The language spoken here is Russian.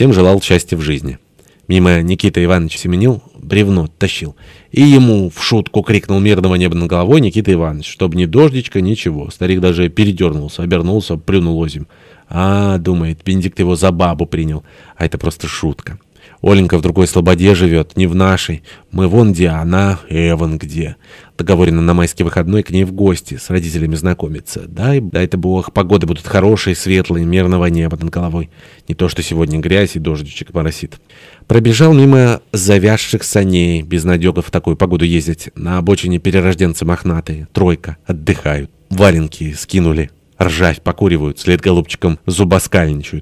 Всем желал счастья в жизни. Мимо Никита Иванович семенил, бревно тащил. И ему в шутку крикнул мирного неба над головой Никита Иванович, чтобы ни дождичка, ничего. Старик даже передернулся, обернулся, плюнул озим. А, думает, Бенедикт его за бабу принял. А это просто шутка. Оленька в другой слободе живет, не в нашей. Мы вон где, а она Эван где. Договорено на майский выходной к ней в гости, с родителями знакомиться. Дай, дай-то бог, погоды будут хорошие, светлые, мирного неба над головой. Не то, что сегодня грязь и дождичек моросит. Пробежал мимо завязших саней, без надегов в такую погоду ездить. На обочине перерожденцы мохнатые, тройка, отдыхают. Валенки скинули, ржавь покуривают, след голубчиком зубоскальничают.